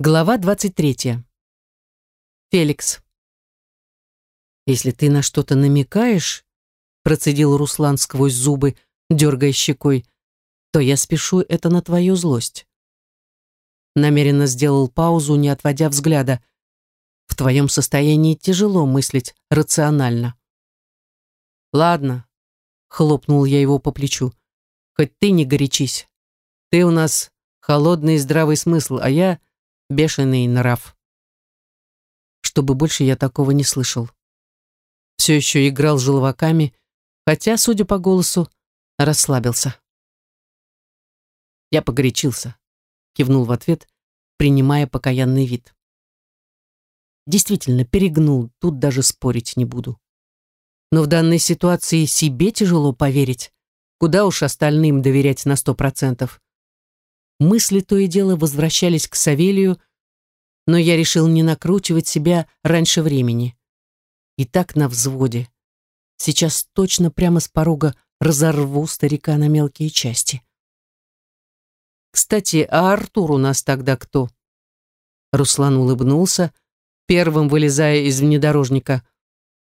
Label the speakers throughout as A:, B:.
A: Глава 23. Феликс. «Если ты на что-то намекаешь», процедил Руслан сквозь зубы, дергая щекой, то я спешу это на твою злость. Намеренно сделал паузу, не отводя взгляда. В твоем состоянии тяжело мыслить рационально. «Ладно», — хлопнул я его по плечу, «хоть ты не горячись. Ты у нас холодный и здравый смысл, а я бешеный нрав. Чтобы больше я такого не слышал. Все еще играл желваками, хотя, судя по голосу, расслабился. Я погорячился, кивнул в ответ, принимая покаянный вид. Действительно, перегнул, тут даже спорить не буду. Но в данной ситуации себе тяжело поверить. Куда уж остальным доверять на сто процентов. Мысли то и дело возвращались к Савелию, но я решил не накручивать себя раньше времени. И так на взводе. Сейчас точно прямо с порога разорву старика на мелкие части. Кстати, а Артур у нас тогда кто? Руслан улыбнулся, первым вылезая из внедорожника.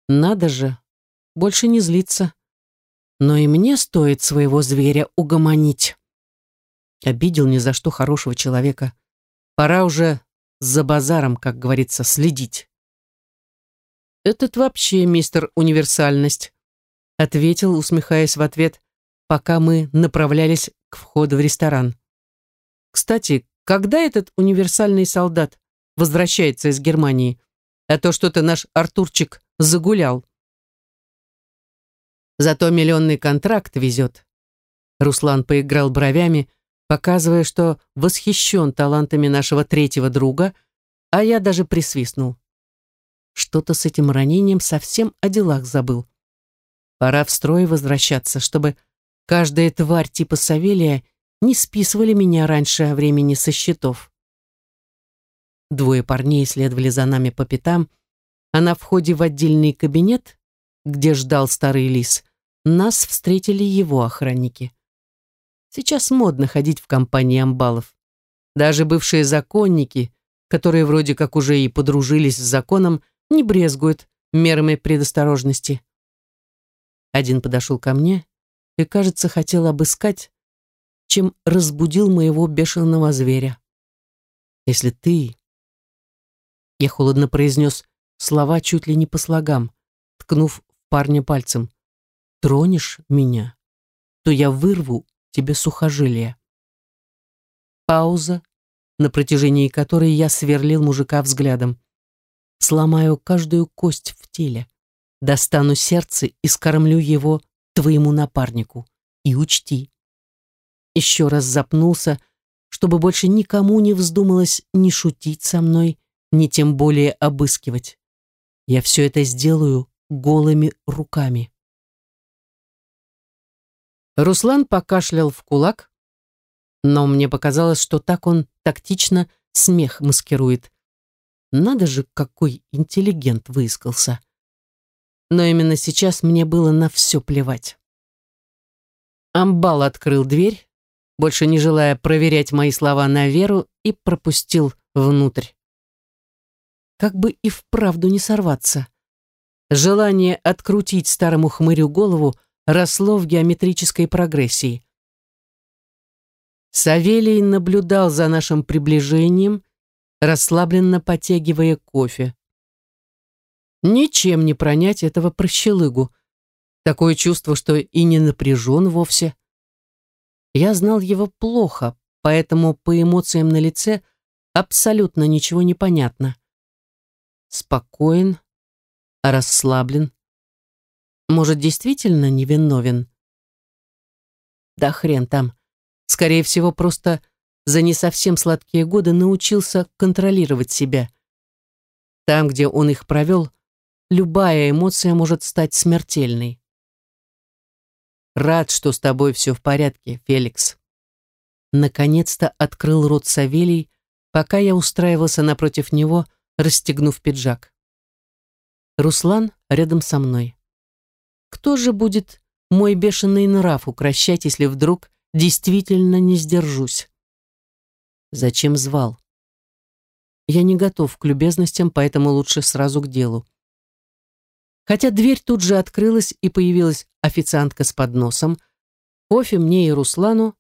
A: Надо же, больше не злиться. Но и мне стоит своего зверя угомонить. Обидел ни за что хорошего человека. Пора уже за базаром, как говорится, следить. «Этот вообще мистер Универсальность», ответил, усмехаясь в ответ, пока мы направлялись к входу в ресторан. «Кстати, когда этот универсальный солдат возвращается из Германии? А то что-то наш Артурчик загулял». Зато миллионный контракт везет. Руслан поиграл бровями, показывая, что восхищен талантами нашего третьего друга, а я даже присвистнул. Что-то с этим ранением совсем о делах забыл. Пора в строй возвращаться, чтобы каждая тварь типа Савелия не списывали меня раньше времени со счетов. Двое парней следовали за нами по пятам, а на входе в отдельный кабинет, где ждал старый лис, нас встретили его охранники. Сейчас модно ходить в компании амбалов. Даже бывшие законники, которые вроде как уже и подружились с законом, не брезгуют мерами предосторожности. Один подошел ко мне и, кажется, хотел обыскать, чем разбудил моего бешеного зверя. «Если ты...» Я холодно произнес слова чуть ли не по слогам, ткнув парня пальцем. «Тронешь меня, то я вырву тебе сухожилие. Пауза, на протяжении которой я сверлил мужика взглядом. Сломаю каждую кость в теле, достану сердце и скормлю его твоему напарнику. И учти. Еще раз запнулся, чтобы больше никому не вздумалось ни шутить со мной, ни тем более обыскивать. Я все это сделаю голыми руками. Руслан покашлял в кулак, но мне показалось, что так он тактично смех маскирует. Надо же, какой интеллигент выискался. Но именно сейчас мне было на все плевать. Амбал открыл дверь, больше не желая проверять мои слова на веру, и пропустил внутрь. Как бы и вправду не сорваться. Желание открутить старому хмырю голову росло в геометрической прогрессии. Савелий наблюдал за нашим приближением, расслабленно потягивая кофе. Ничем не пронять этого прощелыгу. Такое чувство, что и не напряжен вовсе. Я знал его плохо, поэтому по эмоциям на лице абсолютно ничего не понятно. Спокоен, расслаблен, может, действительно невиновен? Да хрен там. Скорее всего, просто за не совсем сладкие годы научился контролировать себя. Там, где он их провел, любая эмоция может стать смертельной. Рад, что с тобой все в порядке, Феликс. Наконец-то открыл рот Савелий, пока я устраивался напротив него, расстегнув пиджак. Руслан рядом со мной. Кто же будет мой бешеный нрав укращать, если вдруг действительно не сдержусь? Зачем звал? я не готов к любезностям, поэтому лучше сразу к делу. Хотя дверь тут же открылась и появилась официантка с подносом, кофе мне и Руслану,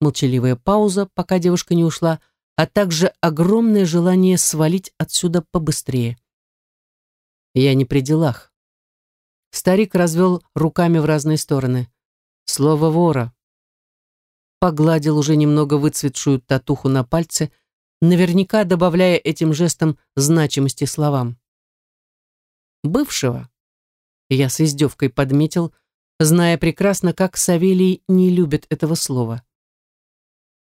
A: молчаливая пауза, пока девушка не ушла, а также огромное желание свалить отсюда побыстрее. Я не при делах. Старик развел руками в разные стороны. Слово вора. Погладил уже немного выцветшую татуху на пальце, наверняка добавляя этим жестом значимости словам. Бывшего. Я с издевкой подметил, зная прекрасно, как Савелий не любит этого слова.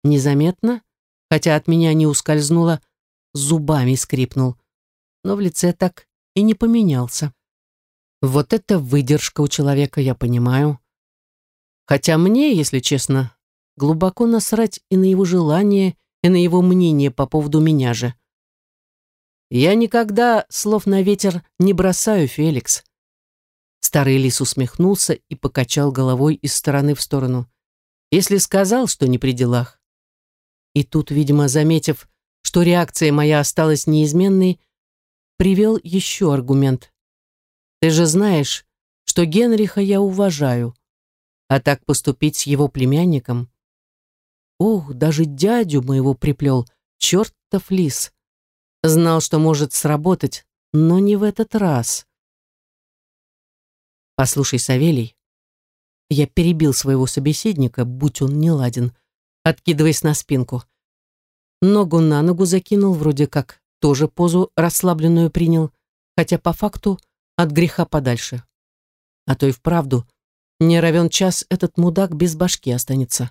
A: Незаметно, хотя от меня не ускользнуло, зубами скрипнул, но в лице так и не поменялся. Вот это выдержка у человека, я понимаю. Хотя мне, если честно, глубоко насрать и на его желание, и на его мнение по поводу меня же. Я никогда слов на ветер не бросаю, Феликс. Старый лис усмехнулся и покачал головой из стороны в сторону. Если сказал, что не при делах. И тут, видимо, заметив, что реакция моя осталась неизменной, привел еще аргумент. Ты же знаешь, что Генриха я уважаю, а так поступить с его племянником... Ох, даже дядю моего приплел, чертов лис. Знал, что может сработать, но не в этот раз. Послушай, Савелий, я перебил своего собеседника, будь он неладен, откидываясь на спинку. Ногу на ногу закинул, вроде как тоже позу расслабленную принял, хотя по факту от греха подальше. А то и вправду, не равен час этот мудак без башки останется.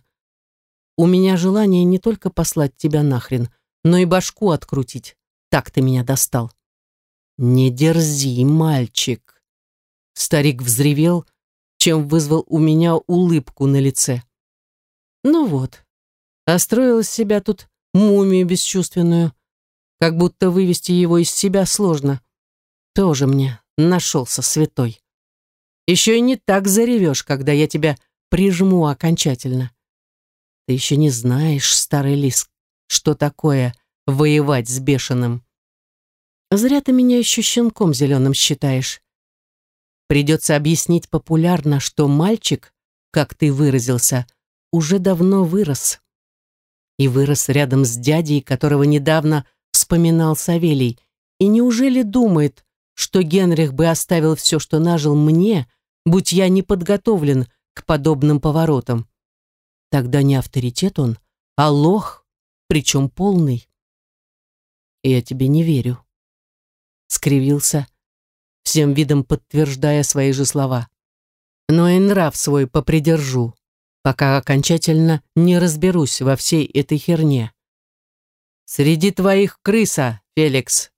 A: У меня желание не только послать тебя нахрен, но и башку открутить. Так ты меня достал. Не дерзи, мальчик. Старик взревел, чем вызвал у меня улыбку на лице. Ну вот, остроил из себя тут мумию бесчувственную, как будто вывести его из себя сложно. Тоже мне нашелся святой. Еще и не так заревешь, когда я тебя прижму окончательно. Ты еще не знаешь, старый лис, что такое воевать с бешеным. Зря ты меня еще щенком зеленым считаешь. Придется объяснить популярно, что мальчик, как ты выразился, уже давно вырос. И вырос рядом с дядей, которого недавно вспоминал Савелий. И неужели думает, что Генрих бы оставил все, что нажил мне, будь я не подготовлен к подобным поворотам? Тогда не авторитет он, а лох, причем полный. Я тебе не верю. Скривился, всем видом подтверждая свои же слова. Но и нрав свой попридержу, пока окончательно не разберусь во всей этой херне. Среди твоих крыса, Феликс,